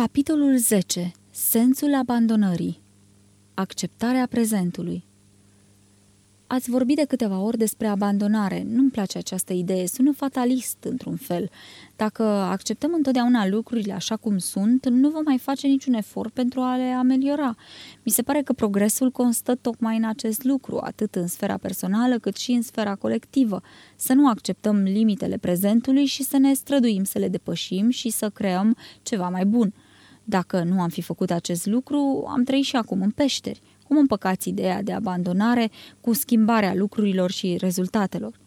Capitolul 10. Sensul abandonării Acceptarea prezentului Ați vorbit de câteva ori despre abandonare. Nu-mi place această idee, sună fatalist într-un fel. Dacă acceptăm întotdeauna lucrurile așa cum sunt, nu vom mai face niciun efort pentru a le ameliora. Mi se pare că progresul constă tocmai în acest lucru, atât în sfera personală cât și în sfera colectivă. Să nu acceptăm limitele prezentului și să ne străduim să le depășim și să creăm ceva mai bun. Dacă nu am fi făcut acest lucru, am trăit și acum în peșteri. Cum împăcați ideea de abandonare cu schimbarea lucrurilor și rezultatelor?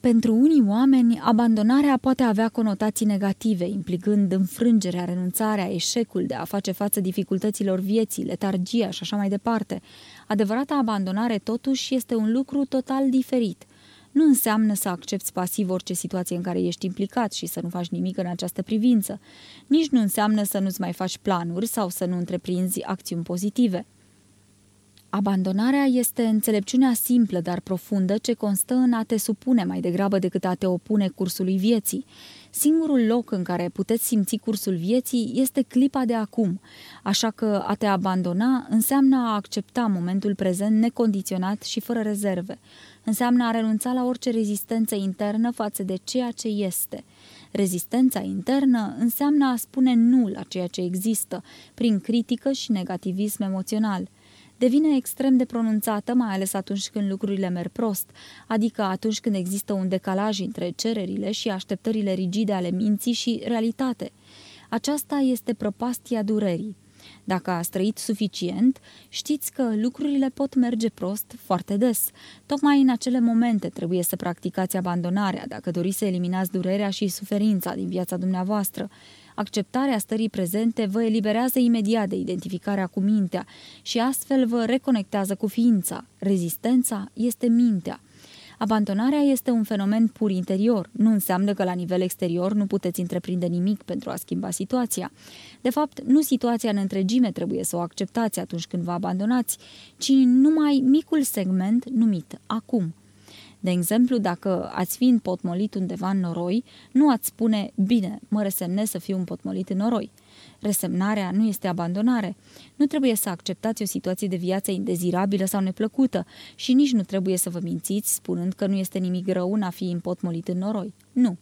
Pentru unii oameni, abandonarea poate avea conotații negative, implicând înfrângerea, renunțarea, eșecul de a face față dificultăților vieții, letargia și așa mai departe. Adevărata abandonare, totuși, este un lucru total diferit – nu înseamnă să accepti pasiv orice situație în care ești implicat și să nu faci nimic în această privință. Nici nu înseamnă să nu-ți mai faci planuri sau să nu întreprinzi acțiuni pozitive. Abandonarea este înțelepciunea simplă, dar profundă, ce constă în a te supune mai degrabă decât a te opune cursului vieții. Singurul loc în care puteți simți cursul vieții este clipa de acum, așa că a te abandona înseamnă a accepta momentul prezent necondiționat și fără rezerve. Înseamnă a renunța la orice rezistență internă față de ceea ce este. Rezistența internă înseamnă a spune nu la ceea ce există, prin critică și negativism emoțional devine extrem de pronunțată, mai ales atunci când lucrurile merg prost, adică atunci când există un decalaj între cererile și așteptările rigide ale minții și realitate. Aceasta este prăpastia durerii. Dacă ați trăit suficient, știți că lucrurile pot merge prost foarte des. Tocmai în acele momente trebuie să practicați abandonarea dacă doriți să eliminați durerea și suferința din viața dumneavoastră. Acceptarea stării prezente vă eliberează imediat de identificarea cu mintea și astfel vă reconectează cu ființa. Rezistența este mintea. Abandonarea este un fenomen pur interior. Nu înseamnă că la nivel exterior nu puteți întreprinde nimic pentru a schimba situația. De fapt, nu situația în întregime trebuie să o acceptați atunci când vă abandonați, ci numai micul segment numit acum. De exemplu, dacă ați fi împotmolit undeva în noroi, nu ați spune, bine, mă resemnez să fiu împotmolit în noroi. Resemnarea nu este abandonare. Nu trebuie să acceptați o situație de viață indezirabilă sau neplăcută și nici nu trebuie să vă mințiți spunând că nu este nimic rău în a fi împotmolit în noroi. Nu.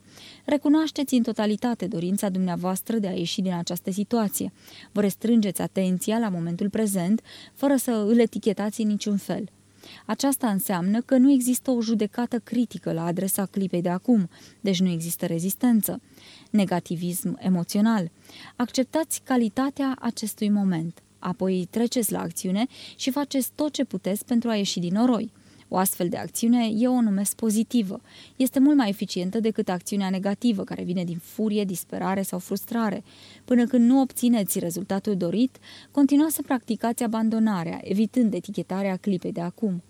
Recunoașteți în totalitate dorința dumneavoastră de a ieși din această situație. Vă restrângeți atenția la momentul prezent, fără să îl etichetați în niciun fel. Aceasta înseamnă că nu există o judecată critică la adresa clipei de acum, deci nu există rezistență. Negativism emoțional. Acceptați calitatea acestui moment. Apoi treceți la acțiune și faceți tot ce puteți pentru a ieși din noroi. O astfel de acțiune eu o numesc pozitivă. Este mult mai eficientă decât acțiunea negativă, care vine din furie, disperare sau frustrare. Până când nu obțineți rezultatul dorit, continuați să practicați abandonarea, evitând etichetarea clipei de acum.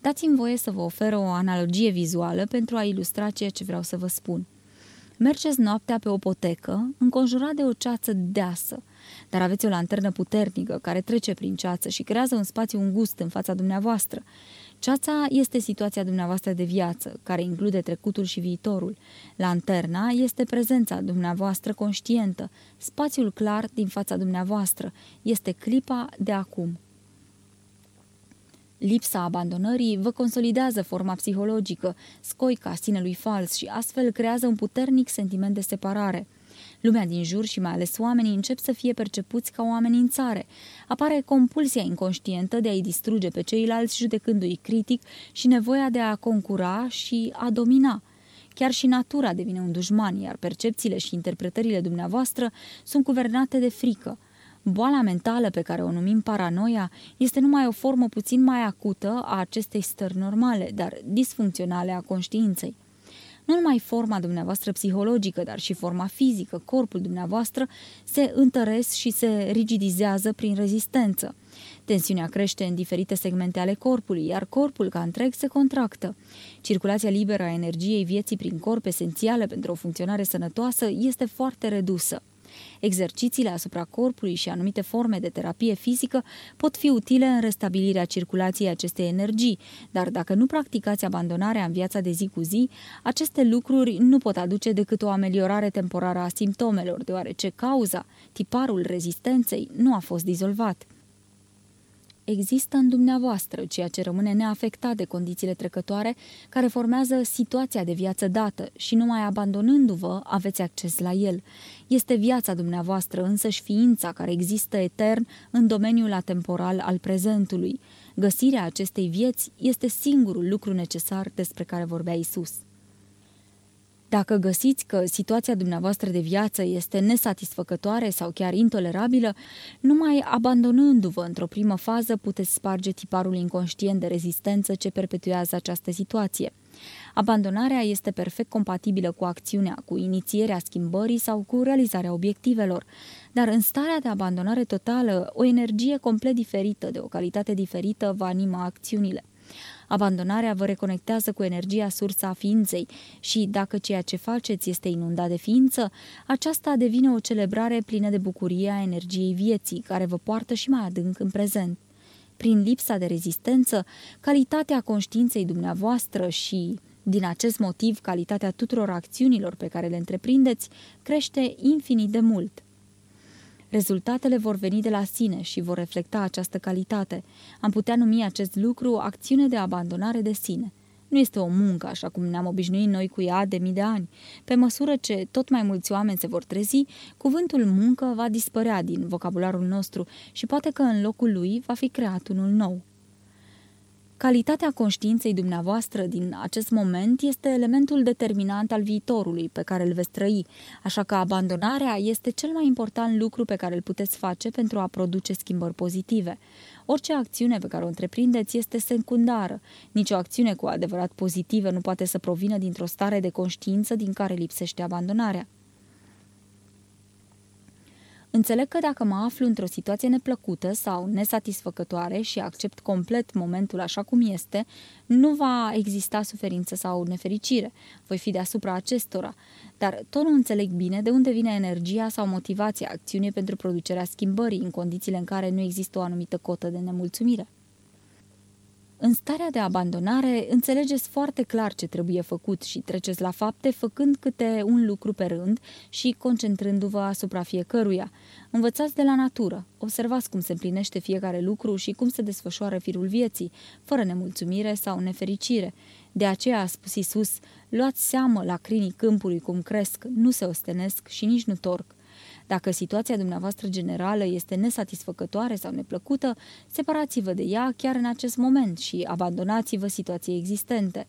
Dați-mi voie să vă ofer o analogie vizuală pentru a ilustra ceea ce vreau să vă spun. Mergeți noaptea pe o potecă, înconjurat de o ceață deasă, dar aveți o lanternă puternică care trece prin ceață și creează un spațiu îngust în fața dumneavoastră. Ceața este situația dumneavoastră de viață, care include trecutul și viitorul. Lanterna este prezența dumneavoastră conștientă, spațiul clar din fața dumneavoastră, este clipa de acum. Lipsa abandonării vă consolidează forma psihologică, scoica sinelui fals și astfel creează un puternic sentiment de separare – Lumea din jur și mai ales oamenii încep să fie percepuți ca o amenințare. Apare compulsia inconștientă de a-i distruge pe ceilalți judecându-i critic și nevoia de a concura și a domina. Chiar și natura devine un dușman, iar percepțiile și interpretările dumneavoastră sunt guvernate de frică. Boala mentală pe care o numim paranoia este numai o formă puțin mai acută a acestei stări normale, dar disfuncționale a conștiinței. Nu numai forma dumneavoastră psihologică, dar și forma fizică, corpul dumneavoastră, se întăresc și se rigidizează prin rezistență. Tensiunea crește în diferite segmente ale corpului, iar corpul ca întreg se contractă. Circulația liberă a energiei vieții prin corp, esențială pentru o funcționare sănătoasă, este foarte redusă. Exercițiile asupra corpului și anumite forme de terapie fizică pot fi utile în restabilirea circulației acestei energii, dar dacă nu practicați abandonarea în viața de zi cu zi, aceste lucruri nu pot aduce decât o ameliorare temporară a simptomelor, deoarece cauza, tiparul rezistenței, nu a fost dizolvat. Există în dumneavoastră ceea ce rămâne neafectat de condițiile trecătoare care formează situația de viață dată și numai abandonându-vă aveți acces la el. Este viața dumneavoastră însăși ființa care există etern în domeniul atemporal al prezentului. Găsirea acestei vieți este singurul lucru necesar despre care vorbea Isus. Dacă găsiți că situația dumneavoastră de viață este nesatisfăcătoare sau chiar intolerabilă, numai abandonându-vă într-o primă fază puteți sparge tiparul inconștient de rezistență ce perpetuează această situație. Abandonarea este perfect compatibilă cu acțiunea, cu inițierea schimbării sau cu realizarea obiectivelor, dar în starea de abandonare totală, o energie complet diferită, de o calitate diferită, va anima acțiunile. Abandonarea vă reconectează cu energia sursa ființei și, dacă ceea ce faceți este inundat de ființă, aceasta devine o celebrare plină de bucurie a energiei vieții, care vă poartă și mai adânc în prezent. Prin lipsa de rezistență, calitatea conștiinței dumneavoastră și, din acest motiv, calitatea tuturor acțiunilor pe care le întreprindeți crește infinit de mult. Rezultatele vor veni de la sine și vor reflecta această calitate. Am putea numi acest lucru acțiune de abandonare de sine. Nu este o muncă, așa cum ne-am obișnuit noi cu ea de mii de ani. Pe măsură ce tot mai mulți oameni se vor trezi, cuvântul muncă va dispărea din vocabularul nostru și poate că în locul lui va fi creat unul nou. Calitatea conștiinței dumneavoastră din acest moment este elementul determinant al viitorului pe care îl veți trăi, așa că abandonarea este cel mai important lucru pe care îl puteți face pentru a produce schimbări pozitive. Orice acțiune pe care o întreprindeți este secundară. Nici o acțiune cu adevărat pozitivă nu poate să provină dintr-o stare de conștiință din care lipsește abandonarea. Înțeleg că dacă mă aflu într-o situație neplăcută sau nesatisfăcătoare și accept complet momentul așa cum este, nu va exista suferință sau nefericire. Voi fi deasupra acestora. Dar tot nu înțeleg bine de unde vine energia sau motivația acțiunii pentru producerea schimbării în condițiile în care nu există o anumită cotă de nemulțumire. În starea de abandonare, înțelegeți foarte clar ce trebuie făcut și treceți la fapte făcând câte un lucru pe rând și concentrându-vă asupra fiecăruia. Învățați de la natură, observați cum se împlinește fiecare lucru și cum se desfășoară firul vieții, fără nemulțumire sau nefericire. De aceea a spus Isus, luați seamă la crinii câmpului cum cresc, nu se ostenesc și nici nu torc. Dacă situația dumneavoastră generală este nesatisfăcătoare sau neplăcută, separați-vă de ea chiar în acest moment și abandonați-vă situației existente.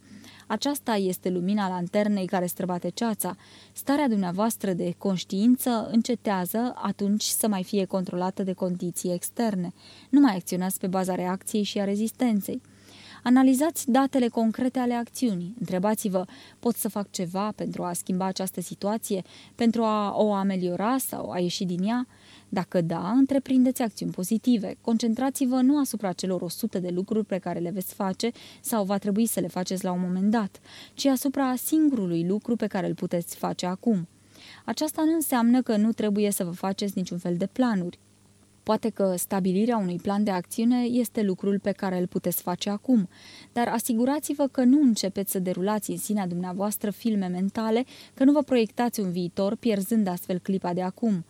Aceasta este lumina lanternei care străbate ceața. Starea dumneavoastră de conștiință încetează atunci să mai fie controlată de condiții externe. Nu mai acționați pe baza reacției și a rezistenței. Analizați datele concrete ale acțiunii. Întrebați-vă, pot să fac ceva pentru a schimba această situație, pentru a o ameliora sau a ieși din ea? Dacă da, întreprindeți acțiuni pozitive. Concentrați-vă nu asupra celor 100 de lucruri pe care le veți face sau va trebui să le faceți la un moment dat, ci asupra singurului lucru pe care îl puteți face acum. Aceasta nu înseamnă că nu trebuie să vă faceți niciun fel de planuri. Poate că stabilirea unui plan de acțiune este lucrul pe care îl puteți face acum, dar asigurați-vă că nu începeți să derulați în sinea dumneavoastră filme mentale, că nu vă proiectați un viitor pierzând astfel clipa de acum.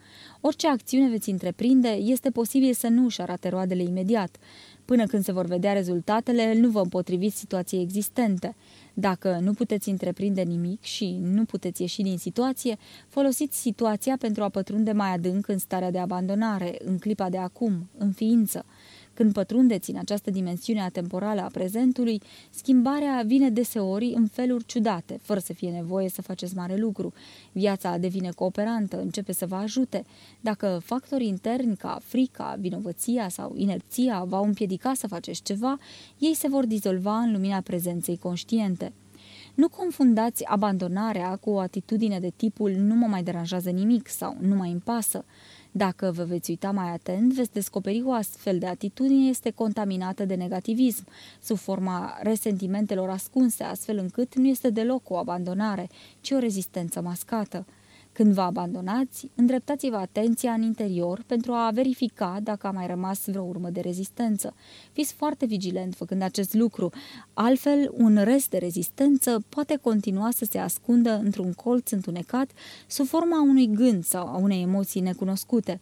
Orice acțiune veți întreprinde, este posibil să nu își arate roadele imediat. Până când se vor vedea rezultatele, nu vă împotriviți situației existente. Dacă nu puteți întreprinde nimic și nu puteți ieși din situație, folosiți situația pentru a pătrunde mai adânc în starea de abandonare, în clipa de acum, în ființă. Când pătrundeți în această dimensiune atemporală a prezentului, schimbarea vine deseori în feluri ciudate, fără să fie nevoie să faceți mare lucru. Viața devine cooperantă, începe să vă ajute. Dacă factori interni ca frica, vinovăția sau inerția v-au împiedicat să faceți ceva, ei se vor dizolva în lumina prezenței conștiente. Nu confundați abandonarea cu o atitudine de tipul nu mă mai deranjează nimic sau nu mai îmi pasă. Dacă vă veți uita mai atent, veți descoperi o astfel de atitudine este contaminată de negativism, sub forma resentimentelor ascunse, astfel încât nu este deloc o abandonare, ci o rezistență mascată. Când vă abandonați, îndreptați-vă atenția în interior pentru a verifica dacă a mai rămas vreo urmă de rezistență. Fiți foarte vigilent făcând acest lucru, altfel un rest de rezistență poate continua să se ascundă într-un colț întunecat sub forma unui gând sau a unei emoții necunoscute.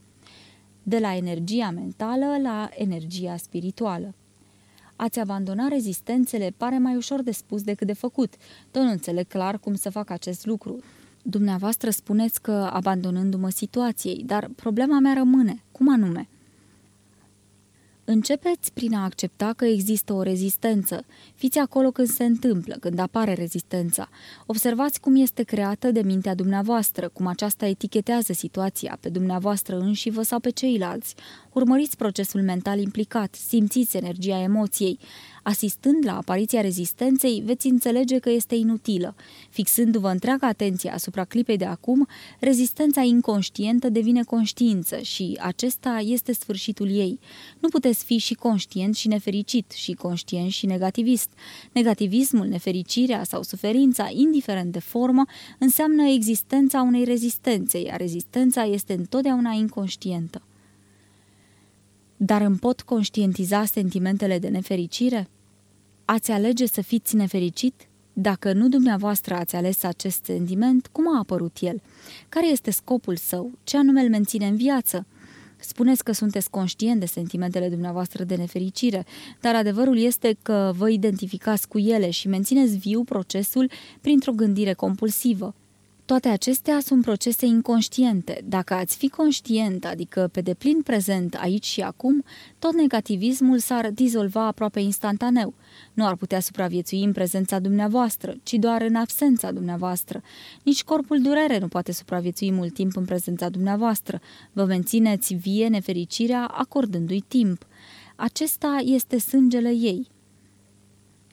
De la energia mentală la energia spirituală. Ați abandona rezistențele pare mai ușor de spus decât de făcut. Tot nu înțeleg clar cum să fac acest lucru. Dumneavoastră spuneți că abandonându-mă situației, dar problema mea rămâne. Cum anume? Începeți prin a accepta că există o rezistență. Fiți acolo când se întâmplă, când apare rezistența. Observați cum este creată de mintea dumneavoastră, cum aceasta etichetează situația pe dumneavoastră înșivă sau pe ceilalți. Urmăriți procesul mental implicat, simțiți energia emoției. Asistând la apariția rezistenței, veți înțelege că este inutilă. Fixându-vă întreaga atenție asupra clipei de acum, rezistența inconștientă devine conștiință și acesta este sfârșitul ei. Nu puteți fi și conștient și nefericit, și conștient și negativist. Negativismul, nefericirea sau suferința, indiferent de formă, înseamnă existența unei rezistențe, iar rezistența este întotdeauna inconștientă. Dar îmi pot conștientiza sentimentele de nefericire? Ați alege să fiți nefericit? Dacă nu dumneavoastră ați ales acest sentiment, cum a apărut el? Care este scopul său? Ce anume îl menține în viață? Spuneți că sunteți conștient de sentimentele dumneavoastră de nefericire, dar adevărul este că vă identificați cu ele și mențineți viu procesul printr-o gândire compulsivă. Toate acestea sunt procese inconștiente. Dacă ați fi conștient, adică pe deplin prezent aici și acum, tot negativismul s-ar dizolva aproape instantaneu. Nu ar putea supraviețui în prezența dumneavoastră, ci doar în absența dumneavoastră. Nici corpul durere nu poate supraviețui mult timp în prezența dumneavoastră. Vă mențineți vie nefericirea acordându-i timp. Acesta este sângele ei.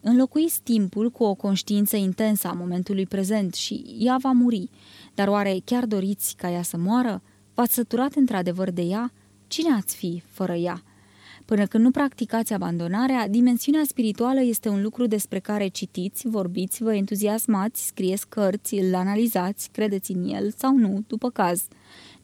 Înlocuiți timpul cu o conștiință intensă a momentului prezent și ea va muri. Dar oare chiar doriți ca ea să moară? V-ați săturat într-adevăr de ea? Cine ați fi fără ea? Până când nu practicați abandonarea, dimensiunea spirituală este un lucru despre care citiți, vorbiți, vă entuziasmați, scrieți cărți, îl analizați, credeți în el sau nu, după caz.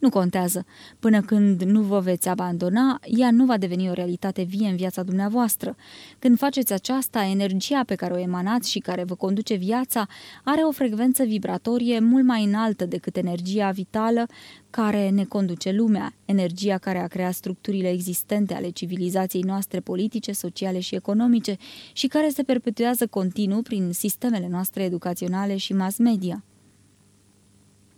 Nu contează. Până când nu vă veți abandona, ea nu va deveni o realitate vie în viața dumneavoastră. Când faceți aceasta, energia pe care o emanați și care vă conduce viața are o frecvență vibratorie mult mai înaltă decât energia vitală care ne conduce lumea, energia care a creat structurile existente ale civilizației noastre politice, sociale și economice și care se perpetuează continuu prin sistemele noastre educaționale și mass media.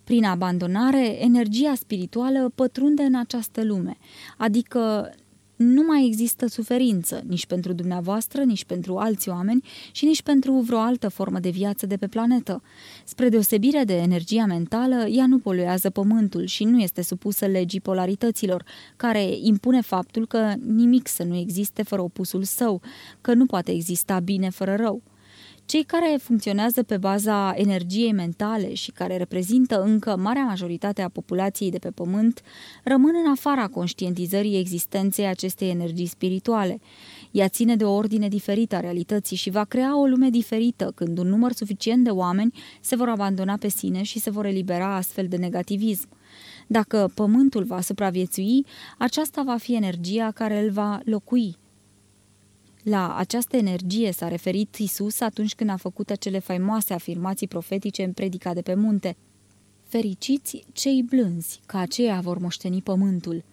Prin abandonare, energia spirituală pătrunde în această lume, adică nu mai există suferință, nici pentru dumneavoastră, nici pentru alți oameni și nici pentru vreo altă formă de viață de pe planetă. Spre deosebire de energia mentală, ea nu poluează pământul și nu este supusă legii polarităților, care impune faptul că nimic să nu existe fără opusul său, că nu poate exista bine fără rău. Cei care funcționează pe baza energiei mentale și care reprezintă încă marea majoritate a populației de pe pământ rămân în afara conștientizării existenței acestei energii spirituale. Ea ține de o ordine diferită a realității și va crea o lume diferită când un număr suficient de oameni se vor abandona pe sine și se vor elibera astfel de negativism. Dacă pământul va supraviețui, aceasta va fi energia care îl va locui, la această energie s-a referit Isus atunci când a făcut acele faimoase afirmații profetice în predica de pe munte. Fericiți cei blânzi, că aceia vor moșteni pământul.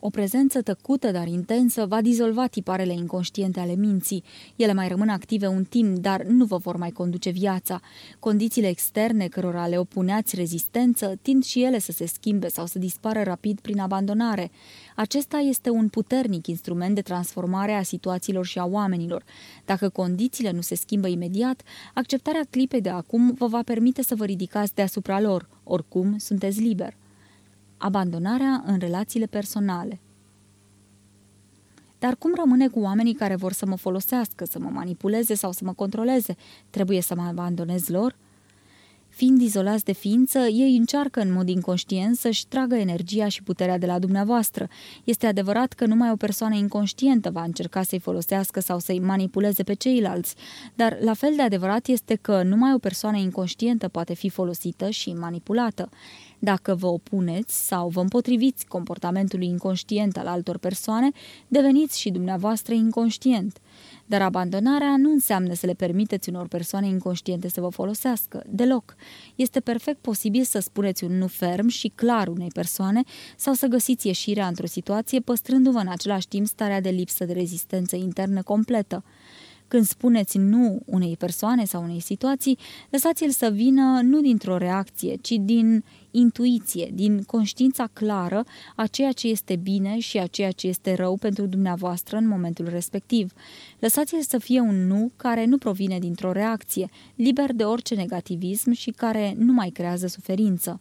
O prezență tăcută, dar intensă, va dizolva tiparele inconștiente ale minții. Ele mai rămân active un timp, dar nu vă vor mai conduce viața. Condițiile externe cărora le opuneați rezistență tind și ele să se schimbe sau să dispară rapid prin abandonare. Acesta este un puternic instrument de transformare a situațiilor și a oamenilor. Dacă condițiile nu se schimbă imediat, acceptarea clipei de acum vă va permite să vă ridicați deasupra lor. Oricum, sunteți liber. Abandonarea în relațiile personale dar cum rămâne cu oamenii care vor să mă folosească, să mă manipuleze sau să mă controleze? Trebuie să mă abandonez lor? Fiind izolați de ființă, ei încearcă în mod inconștient să-și tragă energia și puterea de la dumneavoastră. Este adevărat că numai o persoană inconștientă va încerca să-i folosească sau să-i manipuleze pe ceilalți, dar la fel de adevărat este că numai o persoană inconștientă poate fi folosită și manipulată. Dacă vă opuneți sau vă împotriviți comportamentului inconștient al altor persoane, deveniți și dumneavoastră inconștient. Dar abandonarea nu înseamnă să le permiteți unor persoane inconștiente să vă folosească. Deloc. Este perfect posibil să spuneți un nu ferm și clar unei persoane sau să găsiți ieșirea într-o situație păstrându-vă în același timp starea de lipsă de rezistență internă completă. Când spuneți nu unei persoane sau unei situații, lăsați-l să vină nu dintr-o reacție, ci din intuiție, din conștiința clară a ceea ce este bine și a ceea ce este rău pentru dumneavoastră în momentul respectiv. Lăsați-l să fie un nu care nu provine dintr-o reacție, liber de orice negativism și care nu mai creează suferință.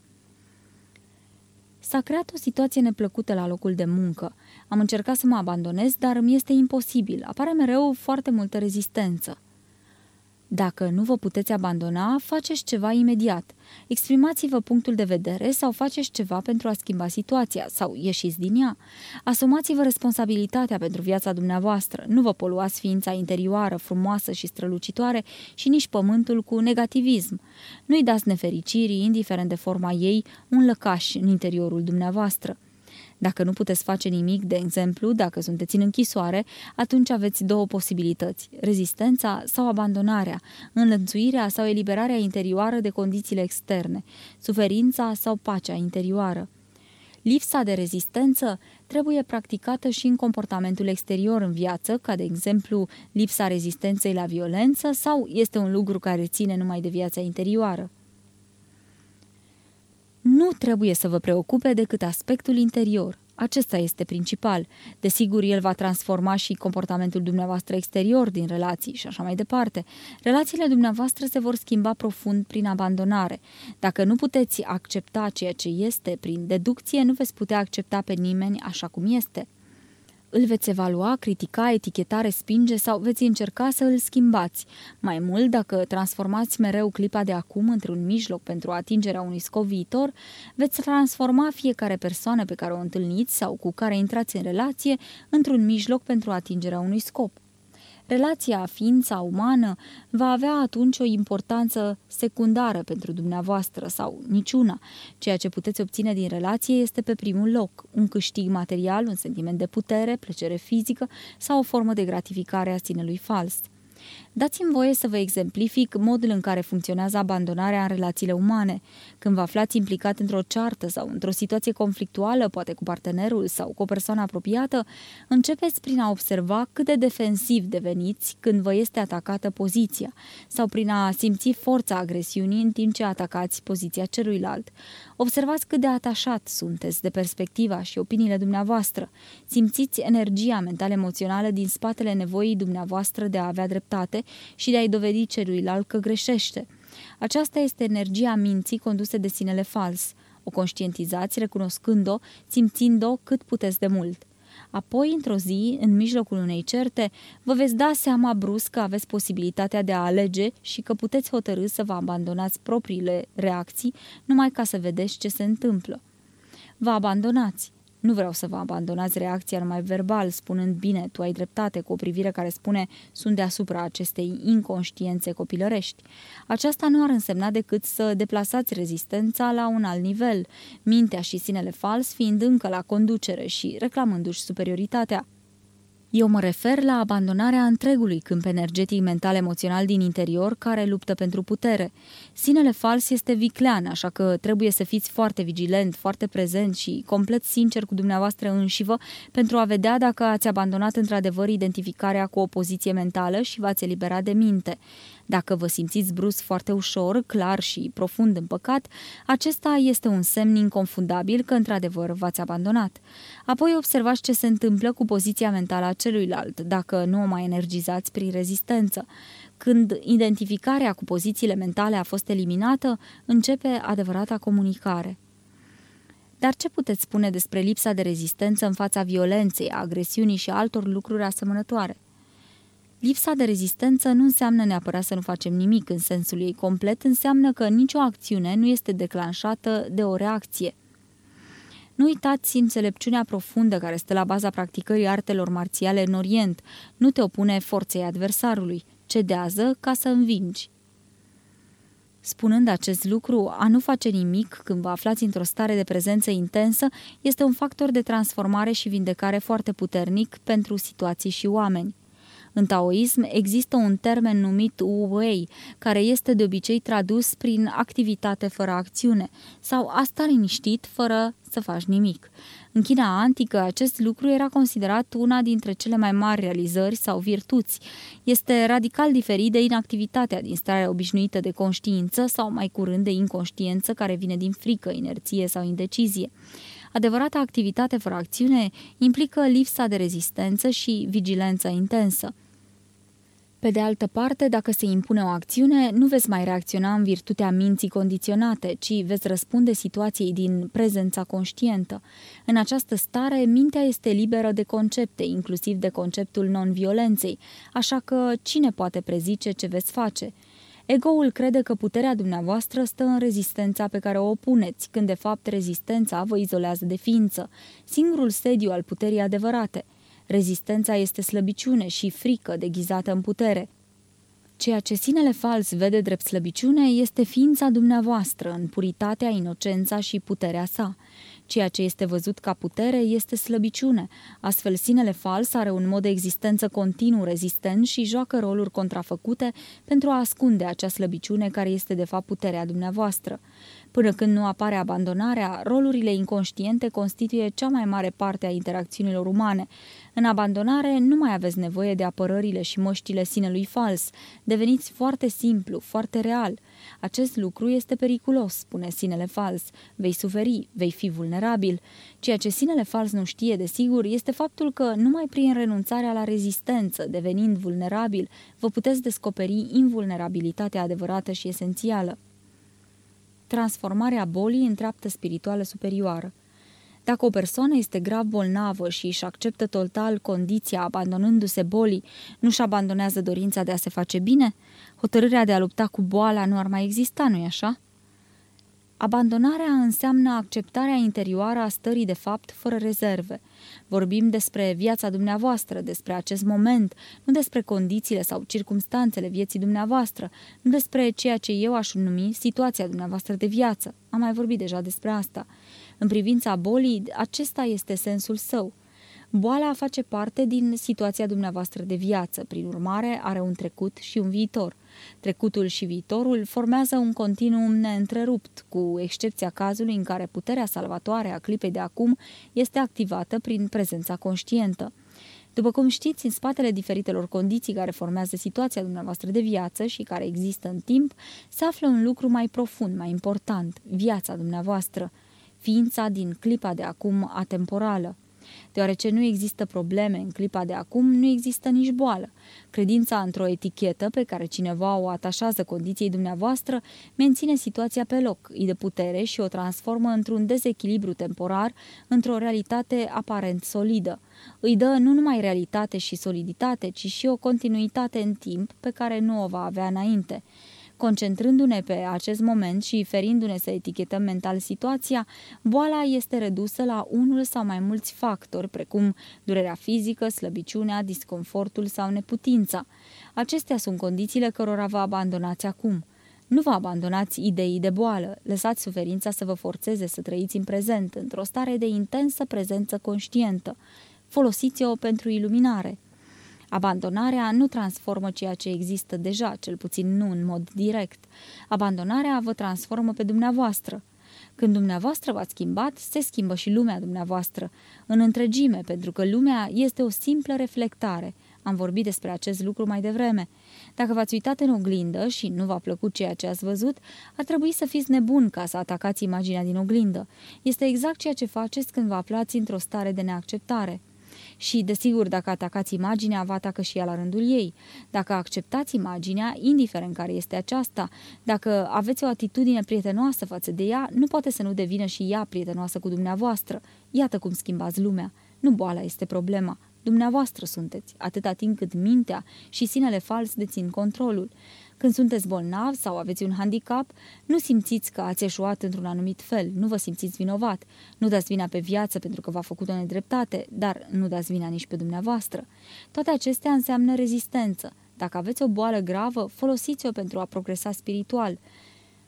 S-a creat o situație neplăcută la locul de muncă. Am încercat să mă abandonez, dar mi este imposibil. Apare mereu foarte multă rezistență. Dacă nu vă puteți abandona, faceți ceva imediat. Exprimați-vă punctul de vedere sau faceți ceva pentru a schimba situația sau ieșiți din ea. Asumați-vă responsabilitatea pentru viața dumneavoastră. Nu vă poluați ființa interioară, frumoasă și strălucitoare și nici pământul cu negativism. Nu-i dați nefericirii, indiferent de forma ei, un lăcaș în interiorul dumneavoastră. Dacă nu puteți face nimic, de exemplu, dacă sunteți în închisoare, atunci aveți două posibilități, rezistența sau abandonarea, înlănțuirea sau eliberarea interioară de condițiile externe, suferința sau pacea interioară. Lipsa de rezistență trebuie practicată și în comportamentul exterior în viață, ca de exemplu lipsa rezistenței la violență sau este un lucru care ține numai de viața interioară nu trebuie să vă preocupe decât aspectul interior. Acesta este principal. Desigur, el va transforma și comportamentul dumneavoastră exterior din relații și așa mai departe. Relațiile dumneavoastră se vor schimba profund prin abandonare. Dacă nu puteți accepta ceea ce este prin deducție, nu veți putea accepta pe nimeni așa cum este. Îl veți evalua, critica, eticheta, respinge sau veți încerca să îl schimbați. Mai mult, dacă transformați mereu clipa de acum într-un mijloc pentru atingerea unui scop viitor, veți transforma fiecare persoană pe care o întâlniți sau cu care intrați în relație într-un mijloc pentru atingerea unui scop relația ființa umană va avea atunci o importanță secundară pentru dumneavoastră sau niciuna. Ceea ce puteți obține din relație este pe primul loc un câștig material, un sentiment de putere, plăcere fizică sau o formă de gratificare a sinelui fals. Dați-mi voie să vă exemplific modul în care funcționează abandonarea în relațiile umane. Când vă aflați implicat într-o ceartă sau într-o situație conflictuală, poate cu partenerul sau cu o persoană apropiată, începeți prin a observa cât de defensiv deveniți când vă este atacată poziția sau prin a simți forța agresiunii în timp ce atacați poziția celuilalt. Observați cât de atașat sunteți de perspectiva și opiniile dumneavoastră. Simțiți energia mental-emoțională din spatele nevoii dumneavoastră de a avea dreptate și de a-i dovedi celuilalt că greșește. Aceasta este energia minții conduse de sinele fals. O conștientizați recunoscând-o, simțind-o cât puteți de mult. Apoi, într-o zi, în mijlocul unei certe, vă veți da seama brusc că aveți posibilitatea de a alege și că puteți hotărâ să vă abandonați propriile reacții numai ca să vedeți ce se întâmplă. Vă abandonați. Nu vreau să vă abandonați reacția numai verbal, spunând bine, tu ai dreptate, cu o privire care spune sunt deasupra acestei inconștiențe copilărești. Aceasta nu ar însemna decât să deplasați rezistența la un alt nivel, mintea și sinele fals fiind încă la conducere și reclamându-și superioritatea. Eu mă refer la abandonarea întregului câmp energetic mental-emoțional din interior care luptă pentru putere. Sinele fals este viclean, așa că trebuie să fiți foarte vigilent, foarte prezent și complet sincer cu dumneavoastră înșivă pentru a vedea dacă ați abandonat într-adevăr identificarea cu o poziție mentală și v-ați eliberat de minte. Dacă vă simțiți brusc foarte ușor, clar și profund împăcat, acesta este un semn inconfundabil că într-adevăr v-ați abandonat. Apoi observați ce se întâmplă cu poziția mentală a celuilalt, dacă nu o mai energizați prin rezistență. Când identificarea cu pozițiile mentale a fost eliminată, începe adevărata comunicare. Dar ce puteți spune despre lipsa de rezistență în fața violenței, agresiunii și altor lucruri asemănătoare? Lipsa de rezistență nu înseamnă neapărat să nu facem nimic în sensul ei complet, înseamnă că nicio acțiune nu este declanșată de o reacție. Nu uitați înțelepciunea profundă care stă la baza practicării artelor marțiale în Orient. Nu te opune forței adversarului, cedează ca să învingi. Spunând acest lucru, a nu face nimic când vă aflați într-o stare de prezență intensă este un factor de transformare și vindecare foarte puternic pentru situații și oameni. În taoism există un termen numit wei, care este de obicei tradus prin activitate fără acțiune sau a sta liniștit fără să faci nimic. În China antică, acest lucru era considerat una dintre cele mai mari realizări sau virtuți. Este radical diferit de inactivitatea din starea obișnuită de conștiință sau mai curând de inconștiență care vine din frică, inerție sau indecizie. Adevărata activitate fără acțiune implică lipsa de rezistență și vigilență intensă. Pe de altă parte, dacă se impune o acțiune, nu veți mai reacționa în virtutea minții condiționate, ci veți răspunde situației din prezența conștientă. În această stare, mintea este liberă de concepte, inclusiv de conceptul non-violenței, așa că cine poate prezice ce veți face? Egoul crede că puterea dumneavoastră stă în rezistența pe care o opuneți, când de fapt rezistența vă izolează de ființă, singurul sediu al puterii adevărate – Rezistența este slăbiciune și frică deghizată în putere. Ceea ce sinele fals vede drept slăbiciune este ființa dumneavoastră în puritatea, inocența și puterea sa. Ceea ce este văzut ca putere este slăbiciune, astfel sinele fals are un mod de existență continuu rezistent și joacă roluri contrafăcute pentru a ascunde acea slăbiciune care este de fapt puterea dumneavoastră. Până când nu apare abandonarea, rolurile inconștiente constituie cea mai mare parte a interacțiunilor umane. În abandonare nu mai aveți nevoie de apărările și măștile sinelui fals. Deveniți foarte simplu, foarte real. Acest lucru este periculos, spune sinele fals. Vei suferi, vei fi vulnerabil. Ceea ce sinele fals nu știe, desigur, este faptul că numai prin renunțarea la rezistență, devenind vulnerabil, vă puteți descoperi invulnerabilitatea adevărată și esențială transformarea bolii în treaptă spirituală superioară. Dacă o persoană este grav bolnavă și își acceptă total condiția abandonându-se bolii, nu-și abandonează dorința de a se face bine, hotărârea de a lupta cu boala nu ar mai exista, nu-i așa? Abandonarea înseamnă acceptarea interioară a stării de fapt fără rezerve. Vorbim despre viața dumneavoastră, despre acest moment, nu despre condițiile sau circumstanțele vieții dumneavoastră, nu despre ceea ce eu aș numi situația dumneavoastră de viață. Am mai vorbit deja despre asta. În privința bolii, acesta este sensul său – Boala face parte din situația dumneavoastră de viață, prin urmare are un trecut și un viitor. Trecutul și viitorul formează un continuum neîntrerupt, cu excepția cazului în care puterea salvatoare a clipei de acum este activată prin prezența conștientă. După cum știți, în spatele diferitelor condiții care formează situația dumneavoastră de viață și care există în timp, se află un lucru mai profund, mai important, viața dumneavoastră, ființa din clipa de acum atemporală. Deoarece nu există probleme în clipa de acum, nu există nici boală. Credința într-o etichetă pe care cineva o atașează condiției dumneavoastră menține situația pe loc, îi de putere și o transformă într-un dezechilibru temporar, într-o realitate aparent solidă. Îi dă nu numai realitate și soliditate, ci și o continuitate în timp pe care nu o va avea înainte. Concentrându-ne pe acest moment și ferindu-ne să etichetăm mental situația, boala este redusă la unul sau mai mulți factori, precum durerea fizică, slăbiciunea, disconfortul sau neputința. Acestea sunt condițiile cărora vă abandonați acum. Nu vă abandonați ideii de boală, lăsați suferința să vă forțeze să trăiți în prezent, într-o stare de intensă prezență conștientă. Folosiți-o pentru iluminare. Abandonarea nu transformă ceea ce există deja, cel puțin nu în mod direct. Abandonarea vă transformă pe dumneavoastră. Când dumneavoastră v-ați schimbat, se schimbă și lumea dumneavoastră, în întregime, pentru că lumea este o simplă reflectare. Am vorbit despre acest lucru mai devreme. Dacă v-ați uitat în oglindă și nu v-a plăcut ceea ce ați văzut, ar trebui să fiți nebun ca să atacați imaginea din oglindă. Este exact ceea ce faceți când vă aflați într-o stare de neacceptare. Și, desigur, dacă atacați imaginea, vă atacă și ea la rândul ei. Dacă acceptați imaginea, indiferent care este aceasta, dacă aveți o atitudine prietenoasă față de ea, nu poate să nu devină și ea prietenoasă cu dumneavoastră. Iată cum schimbați lumea. Nu boala este problema. Dumneavoastră sunteți, atâta timp cât mintea și sinele fals dețin controlul. Când sunteți bolnavi sau aveți un handicap, nu simțiți că ați eșuat într-un anumit fel, nu vă simțiți vinovat. Nu dați vina pe viață pentru că v-a făcut o nedreptate, dar nu dați vina nici pe dumneavoastră. Toate acestea înseamnă rezistență. Dacă aveți o boală gravă, folosiți-o pentru a progresa spiritual.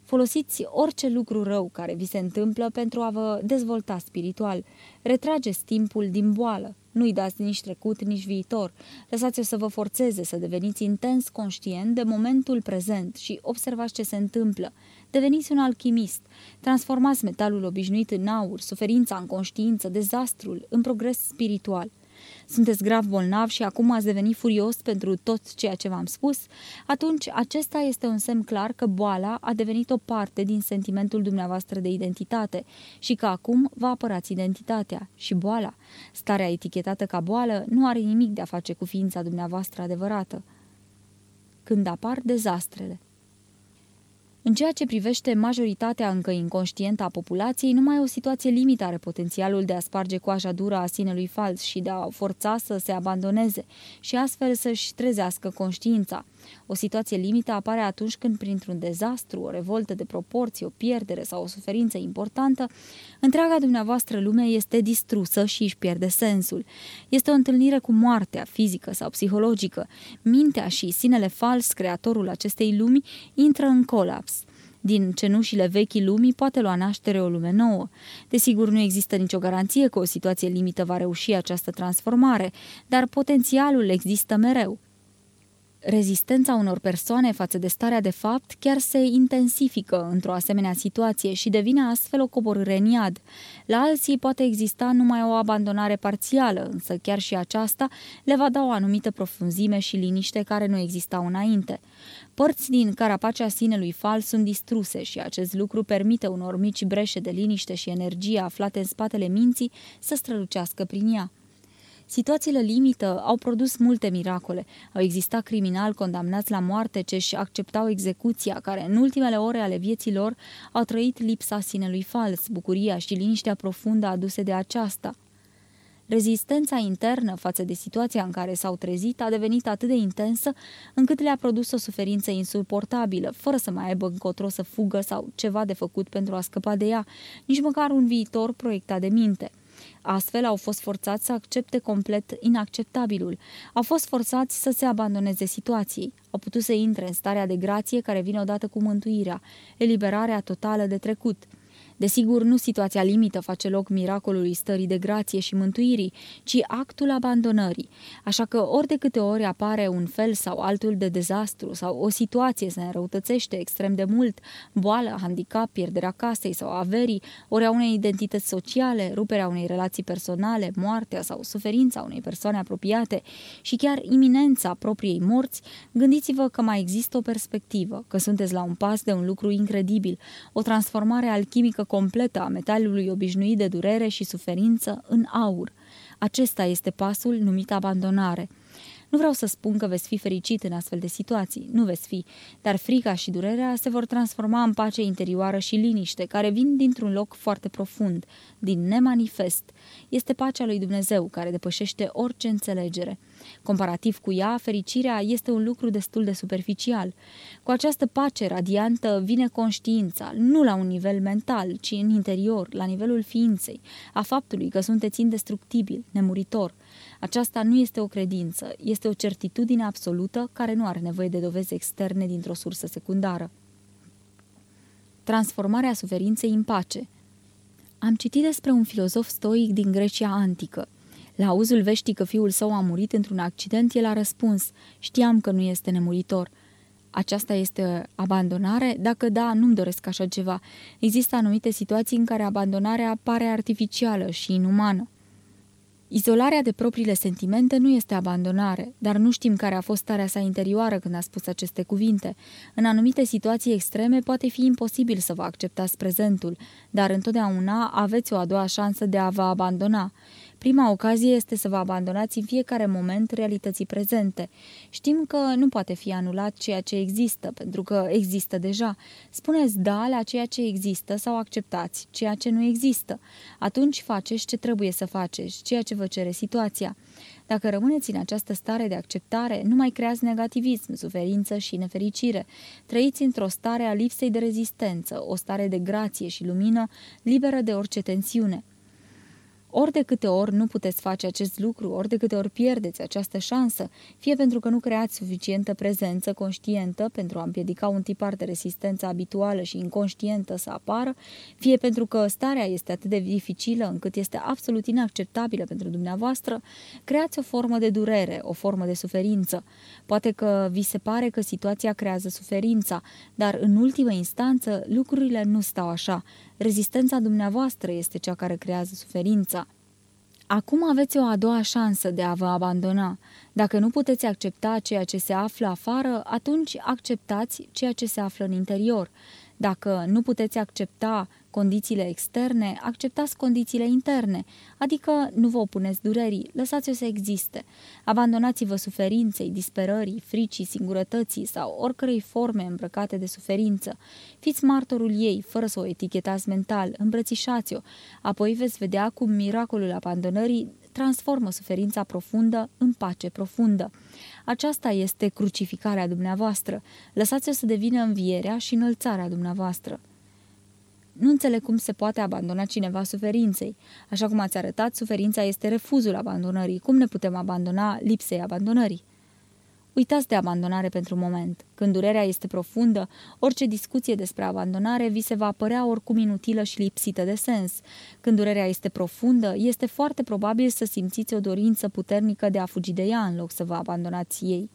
Folosiți orice lucru rău care vi se întâmplă pentru a vă dezvolta spiritual. Retrageți timpul din boală. Nu-i dați nici trecut, nici viitor. Lăsați-o să vă forțeze să deveniți intens conștient de momentul prezent și observați ce se întâmplă. Deveniți un alchimist. Transformați metalul obișnuit în aur, suferința în conștiință, dezastrul în progres spiritual sunteți grav bolnav și acum ați devenit furios pentru tot ceea ce v-am spus, atunci acesta este un semn clar că boala a devenit o parte din sentimentul dumneavoastră de identitate și că acum vă apărați identitatea și boala. Starea etichetată ca boală nu are nimic de a face cu ființa dumneavoastră adevărată. Când apar dezastrele în ceea ce privește majoritatea încă inconștientă a populației, numai o situație limită are potențialul de a sparge coaja dură a sinelui fals și de a forța să se abandoneze și astfel să-și trezească conștiința. O situație limită apare atunci când, printr-un dezastru, o revoltă de proporții, o pierdere sau o suferință importantă, întreaga dumneavoastră lume este distrusă și își pierde sensul. Este o întâlnire cu moartea, fizică sau psihologică. Mintea și sinele fals, creatorul acestei lumi, intră în colaps. Din cenușile vechii lumii poate lua naștere o lume nouă. Desigur, nu există nicio garanție că o situație limită va reuși această transformare, dar potențialul există mereu. Rezistența unor persoane față de starea de fapt chiar se intensifică într-o asemenea situație și devine astfel o coborâre în iad. La alții poate exista numai o abandonare parțială, însă chiar și aceasta le va da o anumită profunzime și liniște care nu existau înainte. Părți din carapacea sinelui fals sunt distruse și acest lucru permite unor mici breșe de liniște și energie aflate în spatele minții să strălucească prin ea. Situațiile limită au produs multe miracole. Au existat criminali condamnați la moarte ce își acceptau execuția, care în ultimele ore ale vieții lor au trăit lipsa sinelui fals, bucuria și liniștea profundă aduse de aceasta. Rezistența internă față de situația în care s-au trezit a devenit atât de intensă încât le-a produs o suferință insuportabilă, fără să mai aibă încotro să fugă sau ceva de făcut pentru a scăpa de ea, nici măcar un viitor proiectat de minte. Astfel au fost forțați să accepte complet inacceptabilul. Au fost forțați să se abandoneze situației. Au putut să intre în starea de grație care vine odată cu mântuirea, eliberarea totală de trecut. Desigur, nu situația limită face loc miracolului stării de grație și mântuirii, ci actul abandonării. Așa că ori de câte ori apare un fel sau altul de dezastru sau o situație se înrăutățește extrem de mult, boală, handicap, pierderea casei sau averii, ori a unei identități sociale, ruperea unei relații personale, moartea sau suferința unei persoane apropiate și chiar iminența propriei morți, gândiți-vă că mai există o perspectivă, că sunteți la un pas de un lucru incredibil, o transformare alchimică completă a metalului obișnuit de durere și suferință în aur. Acesta este pasul numit abandonare. Nu vreau să spun că veți fi fericit în astfel de situații, nu veți fi, dar frica și durerea se vor transforma în pace interioară și liniște, care vin dintr-un loc foarte profund, din nemanifest. Este pacea lui Dumnezeu care depășește orice înțelegere. Comparativ cu ea, fericirea este un lucru destul de superficial. Cu această pace radiantă vine conștiința, nu la un nivel mental, ci în interior, la nivelul ființei, a faptului că sunteți indestructibil, nemuritor. Aceasta nu este o credință, este o certitudine absolută care nu are nevoie de dovezi externe dintr-o sursă secundară. Transformarea suferinței în pace Am citit despre un filozof stoic din Grecia antică. La auzul veștii că fiul său a murit într-un accident, el a răspuns, știam că nu este nemuritor. Aceasta este abandonare? Dacă da, nu-mi doresc așa ceva. Există anumite situații în care abandonarea pare artificială și inumană. Izolarea de propriile sentimente nu este abandonare, dar nu știm care a fost starea sa interioară când a spus aceste cuvinte. În anumite situații extreme poate fi imposibil să vă acceptați prezentul, dar întotdeauna aveți o a doua șansă de a vă abandona. Prima ocazie este să vă abandonați în fiecare moment realității prezente. Știm că nu poate fi anulat ceea ce există, pentru că există deja. Spuneți da la ceea ce există sau acceptați ceea ce nu există. Atunci faceți ce trebuie să faceți, ceea ce vă cere situația. Dacă rămâneți în această stare de acceptare, nu mai creați negativism, suferință și nefericire. Trăiți într-o stare a lipsei de rezistență, o stare de grație și lumină, liberă de orice tensiune. Ori de câte ori nu puteți face acest lucru, ori de câte ori pierdeți această șansă, fie pentru că nu creați suficientă prezență conștientă pentru a împiedica un tipar de rezistență abituală și inconștientă să apară, fie pentru că starea este atât de dificilă încât este absolut inacceptabilă pentru dumneavoastră, creați o formă de durere, o formă de suferință. Poate că vi se pare că situația creează suferința, dar în ultimă instanță lucrurile nu stau așa. Rezistența dumneavoastră este cea care creează suferința. Acum aveți o a doua șansă de a vă abandona. Dacă nu puteți accepta ceea ce se află afară, atunci acceptați ceea ce se află în interior. Dacă nu puteți accepta condițiile externe, acceptați condițiile interne, adică nu vă opuneți durerii, lăsați-o să existe. Abandonați-vă suferinței, disperării, fricii, singurătății sau oricărei forme îmbrăcate de suferință. Fiți martorul ei, fără să o etichetați mental, îmbrățișați-o, apoi veți vedea cum miracolul abandonării transformă suferința profundă în pace profundă. Aceasta este crucificarea dumneavoastră. Lăsați-o să devină învierea și înălțarea dumneavoastră. Nu înțeleg cum se poate abandona cineva suferinței. Așa cum ați arătat, suferința este refuzul abandonării. Cum ne putem abandona lipsei abandonării? Uitați de abandonare pentru un moment. Când durerea este profundă, orice discuție despre abandonare vi se va părea oricum inutilă și lipsită de sens. Când durerea este profundă, este foarte probabil să simțiți o dorință puternică de a fugi de ea în loc să vă abandonați ei.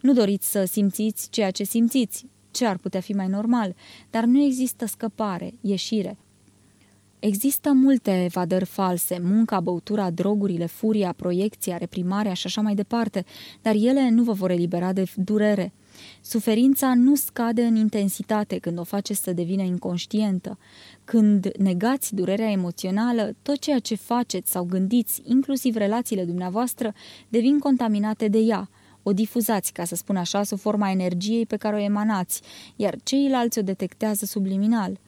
Nu doriți să simțiți ceea ce simțiți, ce ar putea fi mai normal, dar nu există scăpare, ieșire. Există multe evadări false, munca, băutura, drogurile, furia, proiecția, reprimarea și așa mai departe, dar ele nu vă vor elibera de durere. Suferința nu scade în intensitate când o faceți să devină inconștientă. Când negați durerea emoțională, tot ceea ce faceți sau gândiți, inclusiv relațiile dumneavoastră, devin contaminate de ea – o difuzați, ca să spun așa, sub forma energiei pe care o emanați, iar ceilalți o detectează subliminal.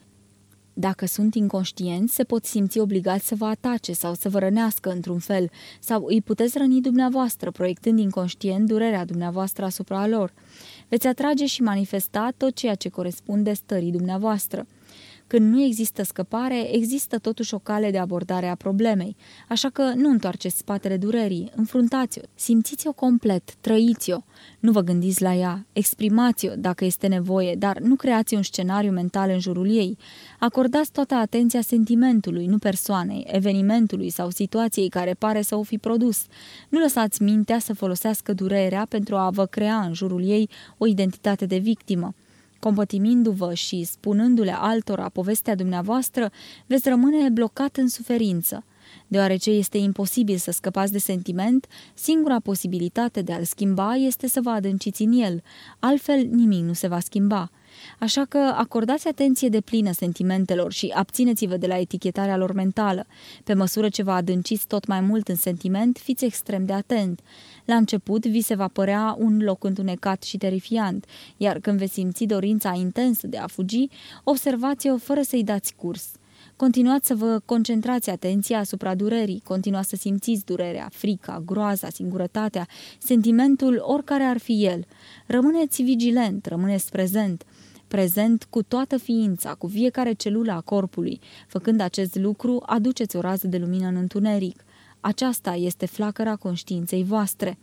Dacă sunt inconștienți, se pot simți obligați să vă atace sau să vă rănească într-un fel, sau îi puteți răni dumneavoastră, proiectând inconștient durerea dumneavoastră asupra lor. Veți atrage și manifesta tot ceea ce corespunde stării dumneavoastră. Când nu există scăpare, există totuși o cale de abordare a problemei, așa că nu întoarceți spatele durerii, înfruntați-o, simțiți-o complet, trăiți-o, nu vă gândiți la ea, exprimați-o dacă este nevoie, dar nu creați un scenariu mental în jurul ei. Acordați toată atenția sentimentului, nu persoanei, evenimentului sau situației care pare să o fi produs. Nu lăsați mintea să folosească durerea pentru a vă crea în jurul ei o identitate de victimă. Compătimindu-vă și spunându-le altora povestea dumneavoastră, veți rămâne blocat în suferință. Deoarece este imposibil să scăpați de sentiment, singura posibilitate de a-l schimba este să vă adânciți în el, altfel nimic nu se va schimba. Așa că acordați atenție de plină sentimentelor și abțineți-vă de la etichetarea lor mentală. Pe măsură ce vă adânciți tot mai mult în sentiment, fiți extrem de atent. La început vi se va părea un loc întunecat și terifiant, iar când veți simți dorința intensă de a fugi, observați-o fără să-i dați curs. Continuați să vă concentrați atenția asupra durerii, continuați să simțiți durerea, frica, groaza, singurătatea, sentimentul oricare ar fi el. Rămâneți vigilent, rămâneți prezent, prezent cu toată ființa, cu fiecare celulă a corpului. Făcând acest lucru, aduceți o rază de lumină în întuneric. Aceasta este flacăra conștiinței voastre.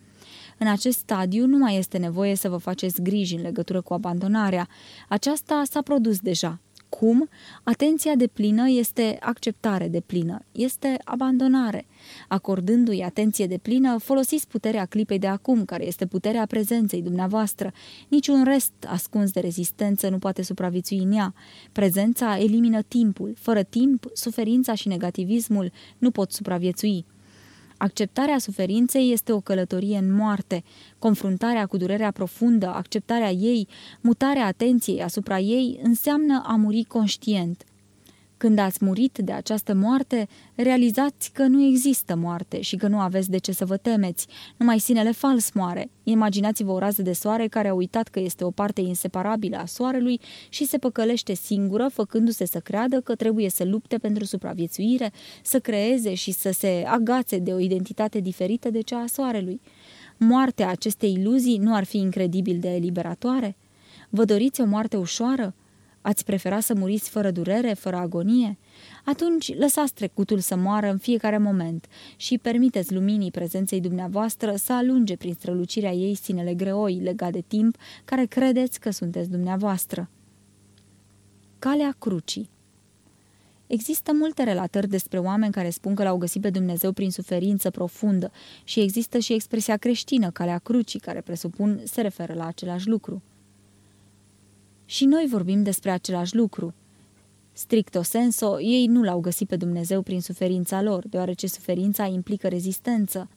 În acest stadiu nu mai este nevoie să vă faceți griji în legătură cu abandonarea. Aceasta s-a produs deja. Cum? Atenția de plină este acceptare de plină, este abandonare. Acordându-i atenție de plină, folosiți puterea clipei de acum, care este puterea prezenței dumneavoastră. Niciun rest ascuns de rezistență nu poate supraviețui în ea. Prezența elimină timpul. Fără timp, suferința și negativismul nu pot supraviețui. Acceptarea suferinței este o călătorie în moarte. Confruntarea cu durerea profundă, acceptarea ei, mutarea atenției asupra ei, înseamnă a muri conștient. Când ați murit de această moarte, realizați că nu există moarte și că nu aveți de ce să vă temeți. Numai sinele fals moare. Imaginați-vă o rază de soare care a uitat că este o parte inseparabilă a soarelui și se păcălește singură, făcându-se să creadă că trebuie să lupte pentru supraviețuire, să creeze și să se agațe de o identitate diferită de cea a soarelui. Moartea acestei iluzii nu ar fi incredibil de eliberatoare? Vă doriți o moarte ușoară? Ați prefera să muriți fără durere, fără agonie? Atunci lăsați trecutul să moară în fiecare moment și permiteți luminii prezenței dumneavoastră să alunge prin strălucirea ei sinele greoi legat de timp care credeți că sunteți dumneavoastră. Calea crucii Există multe relatări despre oameni care spun că l-au găsit pe Dumnezeu prin suferință profundă și există și expresia creștină, calea crucii, care presupun se referă la același lucru. Și noi vorbim despre același lucru. Stricto senso, ei nu l-au găsit pe Dumnezeu prin suferința lor, deoarece suferința implică rezistență.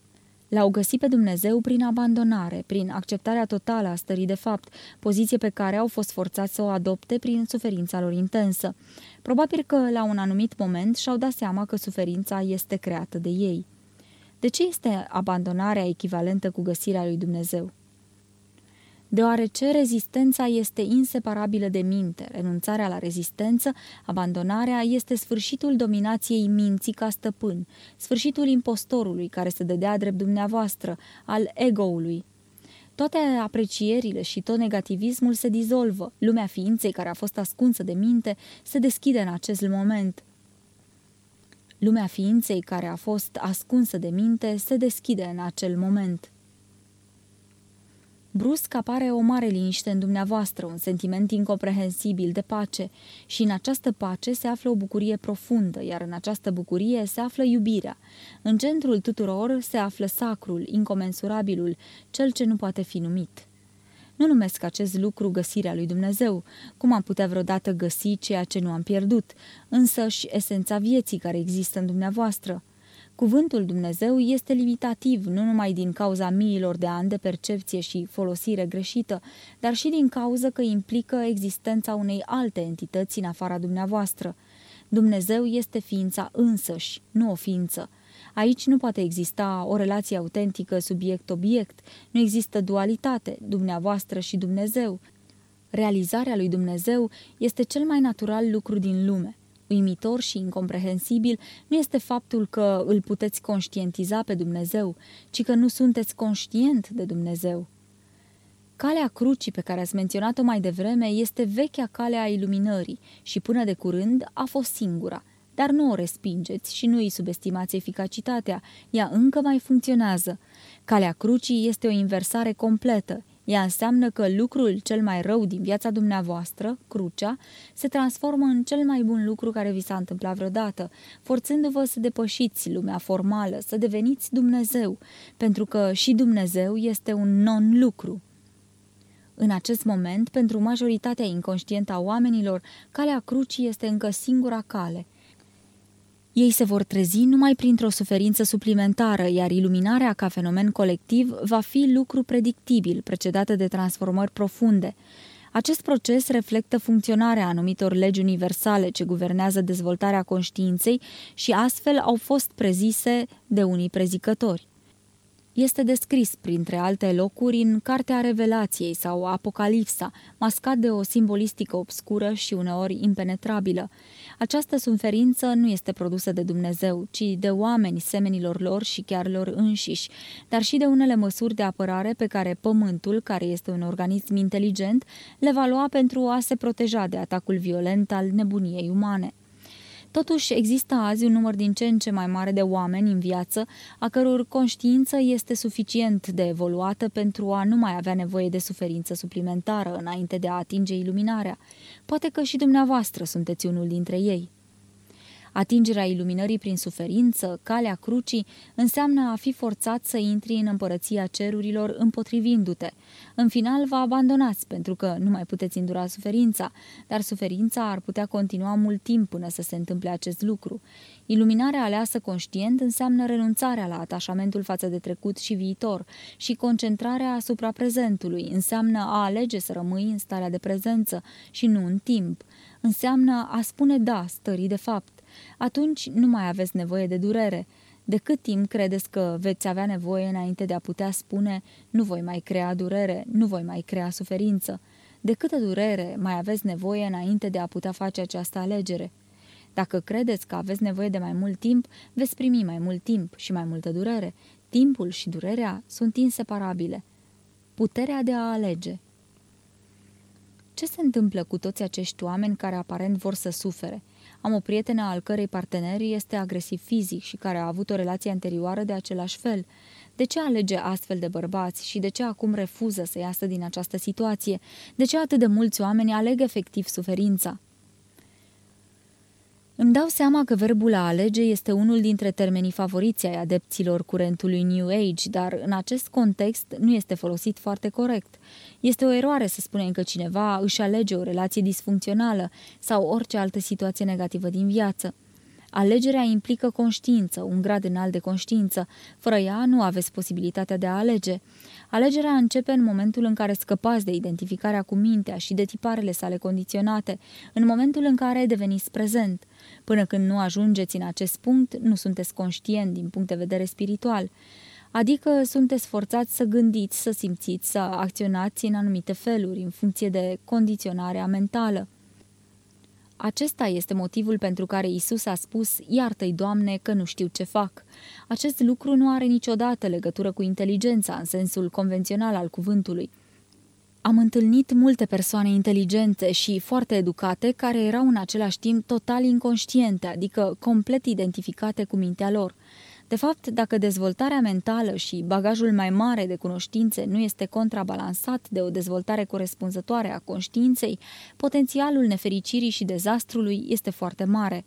L-au găsit pe Dumnezeu prin abandonare, prin acceptarea totală a stării de fapt, poziție pe care au fost forțați să o adopte prin suferința lor intensă. Probabil că, la un anumit moment, și-au dat seama că suferința este creată de ei. De ce este abandonarea echivalentă cu găsirea lui Dumnezeu? Deoarece rezistența este inseparabilă de minte, renunțarea la rezistență, abandonarea este sfârșitul dominației minții ca stăpân, sfârșitul impostorului care se dădea drept dumneavoastră, al egoului. Toate aprecierile și tot negativismul se dizolvă, lumea ființei care a fost ascunsă de minte se deschide în acest moment. Lumea ființei care a fost ascunsă de minte se deschide în acel moment. Brusc apare o mare liniște în dumneavoastră, un sentiment incomprehensibil de pace și în această pace se află o bucurie profundă, iar în această bucurie se află iubirea. În centrul tuturor se află sacrul, incomensurabilul, cel ce nu poate fi numit. Nu numesc acest lucru găsirea lui Dumnezeu, cum am putea vreodată găsi ceea ce nu am pierdut, însă și esența vieții care există în dumneavoastră. Cuvântul Dumnezeu este limitativ nu numai din cauza miilor de ani de percepție și folosire greșită, dar și din cauza că implică existența unei alte entități în afara dumneavoastră. Dumnezeu este ființa însăși, nu o ființă. Aici nu poate exista o relație autentică subiect-obiect, nu există dualitate, dumneavoastră și Dumnezeu. Realizarea lui Dumnezeu este cel mai natural lucru din lume. Uimitor și incomprehensibil nu este faptul că îl puteți conștientiza pe Dumnezeu, ci că nu sunteți conștient de Dumnezeu. Calea crucii pe care ați menționat-o mai devreme este vechea cale a iluminării și până de curând a fost singura, dar nu o respingeți și nu îi subestimați eficacitatea, ea încă mai funcționează. Calea crucii este o inversare completă, ea înseamnă că lucrul cel mai rău din viața dumneavoastră, crucea, se transformă în cel mai bun lucru care vi s-a întâmplat vreodată, forțându-vă să depășiți lumea formală, să deveniți Dumnezeu, pentru că și Dumnezeu este un non-lucru. În acest moment, pentru majoritatea inconștientă a oamenilor, calea crucii este încă singura cale – ei se vor trezi numai printr-o suferință suplimentară, iar iluminarea ca fenomen colectiv va fi lucru predictibil, precedată de transformări profunde. Acest proces reflectă funcționarea anumitor legi universale ce guvernează dezvoltarea conștiinței și astfel au fost prezise de unii prezicători este descris, printre alte locuri, în Cartea Revelației sau Apocalipsa, mascat de o simbolistică obscură și uneori impenetrabilă. Această suferință nu este produsă de Dumnezeu, ci de oameni semenilor lor și chiar lor înșiși, dar și de unele măsuri de apărare pe care Pământul, care este un organism inteligent, le va lua pentru a se proteja de atacul violent al nebuniei umane. Totuși, există azi un număr din ce în ce mai mare de oameni în viață, a căror conștiință este suficient de evoluată pentru a nu mai avea nevoie de suferință suplimentară înainte de a atinge iluminarea. Poate că și dumneavoastră sunteți unul dintre ei. Atingerea iluminării prin suferință, calea crucii, înseamnă a fi forțat să intri în împărăția cerurilor împotrivindu-te. În final vă abandonați pentru că nu mai puteți îndura suferința, dar suferința ar putea continua mult timp până să se întâmple acest lucru. Iluminarea aleasă conștient înseamnă renunțarea la atașamentul față de trecut și viitor și concentrarea asupra prezentului, înseamnă a alege să rămâi în starea de prezență și nu în timp. Înseamnă a spune da stării de fapt atunci nu mai aveți nevoie de durere. De cât timp credeți că veți avea nevoie înainte de a putea spune nu voi mai crea durere, nu voi mai crea suferință? De câtă durere mai aveți nevoie înainte de a putea face această alegere? Dacă credeți că aveți nevoie de mai mult timp, veți primi mai mult timp și mai multă durere. Timpul și durerea sunt inseparabile. Puterea de a alege Ce se întâmplă cu toți acești oameni care aparent vor să sufere? Am o prietenă al cărei partener este agresiv fizic și care a avut o relație anterioară de același fel. De ce alege astfel de bărbați și de ce acum refuză să iasă din această situație? De ce atât de mulți oameni aleg efectiv suferința? Îmi dau seama că verbul a alege este unul dintre termenii favoriți ai adepților curentului New Age, dar în acest context nu este folosit foarte corect. Este o eroare să spunem că cineva își alege o relație disfuncțională sau orice altă situație negativă din viață. Alegerea implică conștiință, un grad înalt de conștiință. Fără ea nu aveți posibilitatea de a alege. Alegerea începe în momentul în care scăpați de identificarea cu mintea și de tiparele sale condiționate, în momentul în care deveniți prezent. Până când nu ajungeți în acest punct, nu sunteți conștient din punct de vedere spiritual. Adică sunteți forțați să gândiți, să simțiți, să acționați în anumite feluri, în funcție de condiționarea mentală. Acesta este motivul pentru care Isus a spus, iartă-i, Doamne, că nu știu ce fac. Acest lucru nu are niciodată legătură cu inteligența în sensul convențional al cuvântului. Am întâlnit multe persoane inteligente și foarte educate care erau în același timp total inconștiente, adică complet identificate cu mintea lor. De fapt, dacă dezvoltarea mentală și bagajul mai mare de cunoștințe nu este contrabalansat de o dezvoltare corespunzătoare a conștiinței, potențialul nefericirii și dezastrului este foarte mare.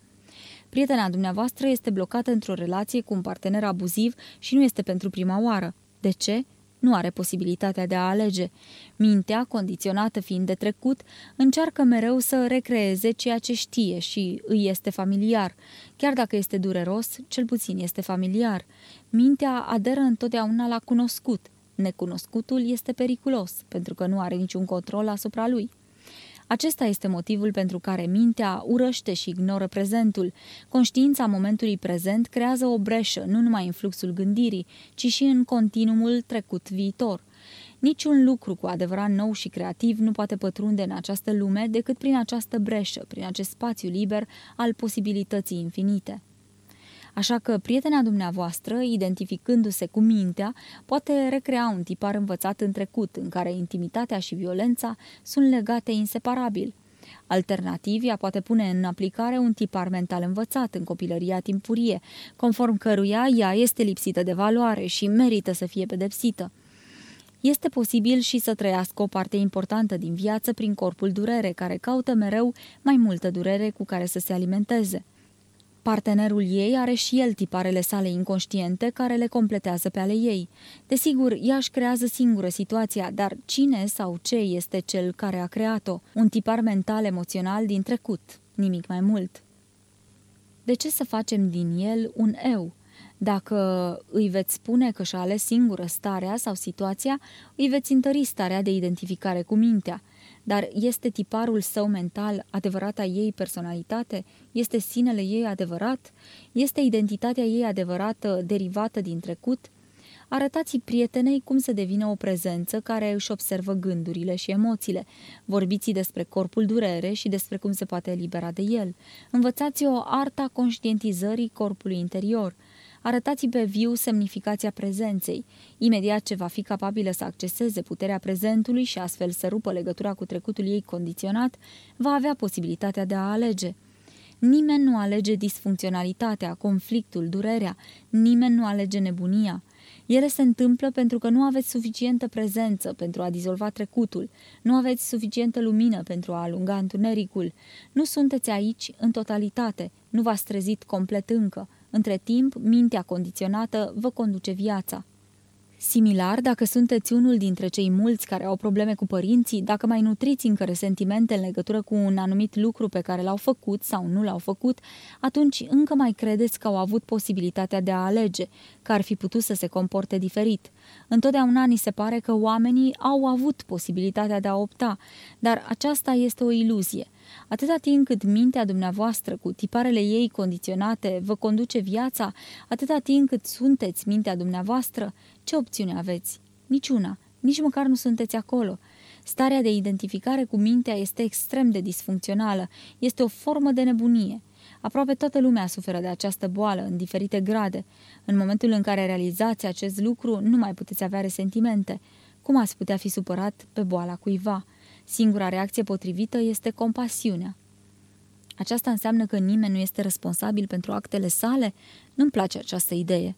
Prietena dumneavoastră este blocată într-o relație cu un partener abuziv și nu este pentru prima oară. De ce? Nu are posibilitatea de a alege. Mintea, condiționată fiind de trecut, încearcă mereu să recreeze ceea ce știe și îi este familiar. Chiar dacă este dureros, cel puțin este familiar. Mintea aderă întotdeauna la cunoscut. Necunoscutul este periculos, pentru că nu are niciun control asupra lui. Acesta este motivul pentru care mintea urăște și ignoră prezentul. Conștiința momentului prezent creează o breșă nu numai în fluxul gândirii, ci și în continuumul trecut-viitor. Niciun lucru cu adevărat nou și creativ nu poate pătrunde în această lume decât prin această breșă, prin acest spațiu liber al posibilității infinite. Așa că prietena dumneavoastră, identificându-se cu mintea, poate recrea un tipar învățat în trecut, în care intimitatea și violența sunt legate inseparabil. Alternativ, ea poate pune în aplicare un tipar mental învățat în copilăria timpurie, conform căruia ea este lipsită de valoare și merită să fie pedepsită. Este posibil și să trăiască o parte importantă din viață prin corpul durere, care caută mereu mai multă durere cu care să se alimenteze. Partenerul ei are și el tiparele sale inconștiente care le completează pe ale ei. Desigur, ea își creează singură situația, dar cine sau ce este cel care a creat-o? Un tipar mental-emoțional din trecut, nimic mai mult. De ce să facem din el un eu? Dacă îi veți spune că și-a ales singură starea sau situația, îi veți întări starea de identificare cu mintea – dar este tiparul său mental adevărata ei personalitate? Este sinele ei adevărat? Este identitatea ei adevărată derivată din trecut? Arătați prietenei cum să devină o prezență care își observă gândurile și emoțiile. Vorbiți despre corpul durere și despre cum se poate elibera de el. Învățați-o arta conștientizării corpului interior. Arătați pe viu semnificația prezenței. Imediat ce va fi capabilă să acceseze puterea prezentului și astfel să rupă legătura cu trecutul ei condiționat, va avea posibilitatea de a alege. Nimeni nu alege disfuncționalitatea, conflictul, durerea, nimeni nu alege nebunia. Ele se întâmplă pentru că nu aveți suficientă prezență pentru a dizolva trecutul, nu aveți suficientă lumină pentru a alunga întunericul, nu sunteți aici în totalitate, nu v-ați trezit complet încă, între timp, mintea condiționată vă conduce viața. Similar, dacă sunteți unul dintre cei mulți care au probleme cu părinții, dacă mai nutriți încă resentimente în legătură cu un anumit lucru pe care l-au făcut sau nu l-au făcut, atunci încă mai credeți că au avut posibilitatea de a alege, că ar fi putut să se comporte diferit. Întotdeauna ni se pare că oamenii au avut posibilitatea de a opta, dar aceasta este o iluzie. Atâta timp cât mintea dumneavoastră cu tiparele ei condiționate vă conduce viața, atâta timp cât sunteți mintea dumneavoastră, ce opțiune aveți? Niciuna. Nici măcar nu sunteți acolo. Starea de identificare cu mintea este extrem de disfuncțională. Este o formă de nebunie. Aproape toată lumea suferă de această boală în diferite grade. În momentul în care realizați acest lucru, nu mai puteți avea resentimente. Cum ați putea fi supărat pe boala cuiva? Singura reacție potrivită este compasiunea. Aceasta înseamnă că nimeni nu este responsabil pentru actele sale? Nu-mi place această idee.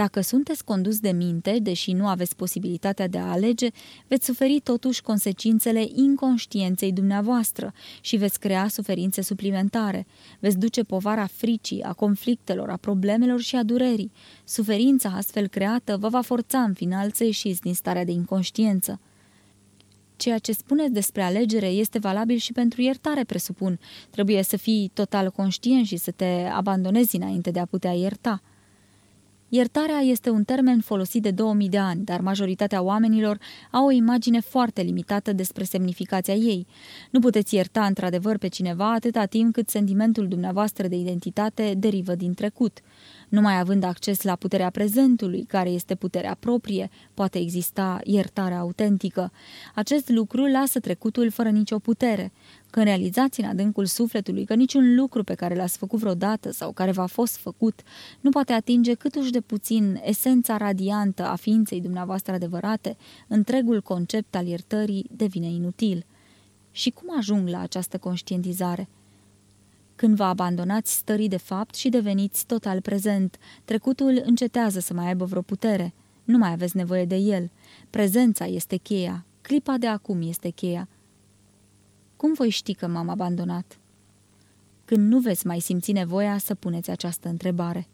Dacă sunteți condus de minte, deși nu aveți posibilitatea de a alege, veți suferi totuși consecințele inconștienței dumneavoastră și veți crea suferințe suplimentare. Veți duce povara fricii, a conflictelor, a problemelor și a durerii. Suferința astfel creată vă va forța în final să ieșiți din starea de inconștiență. Ceea ce spuneți despre alegere este valabil și pentru iertare, presupun. Trebuie să fii total conștient și să te abandonezi înainte de a putea ierta. Iertarea este un termen folosit de 2000 de ani, dar majoritatea oamenilor au o imagine foarte limitată despre semnificația ei. Nu puteți ierta într-adevăr pe cineva atâta timp cât sentimentul dumneavoastră de identitate derivă din trecut. Numai având acces la puterea prezentului, care este puterea proprie, poate exista iertarea autentică. Acest lucru lasă trecutul fără nicio putere. Când realizați în adâncul sufletului că niciun lucru pe care l-ați făcut vreodată sau care v-a fost făcut nu poate atinge câtuși de puțin esența radiantă a ființei dumneavoastră adevărate, întregul concept al iertării devine inutil. Și cum ajung la această conștientizare? Când vă abandonați stăriți de fapt și deveniți total prezent, trecutul încetează să mai aibă vreo putere. Nu mai aveți nevoie de el. Prezența este cheia. Clipa de acum este cheia. Cum voi ști că m-am abandonat? Când nu veți mai simți nevoia să puneți această întrebare.